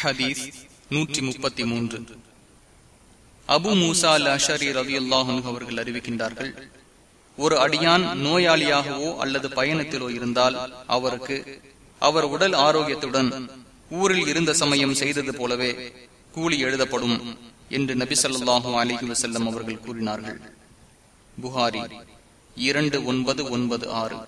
ஹதீஸ் நூற்றி முப்பத்தி மூன்று. அபு மூசா அல் அஷரி ரவி அல்லாஹன் அவர்கள் அறிவிக்கின்றார்கள் ஒரு அடியான் நோயாளியாகவோ அல்லது பயணத்திலோ இருந்தால் அவருக்கு அவர் உடல் ஆரோக்கியத்துடன் ஊரில் இருந்த சமயம் செய்தது போலவே கூலி எழுதப்படும் என்று நபி சொல்லாஹு அலிஹி வசல்லம் அவர்கள் கூறினார்கள். புகாரி இரண்டு ஒன்பது ஒன்பது ஆறு.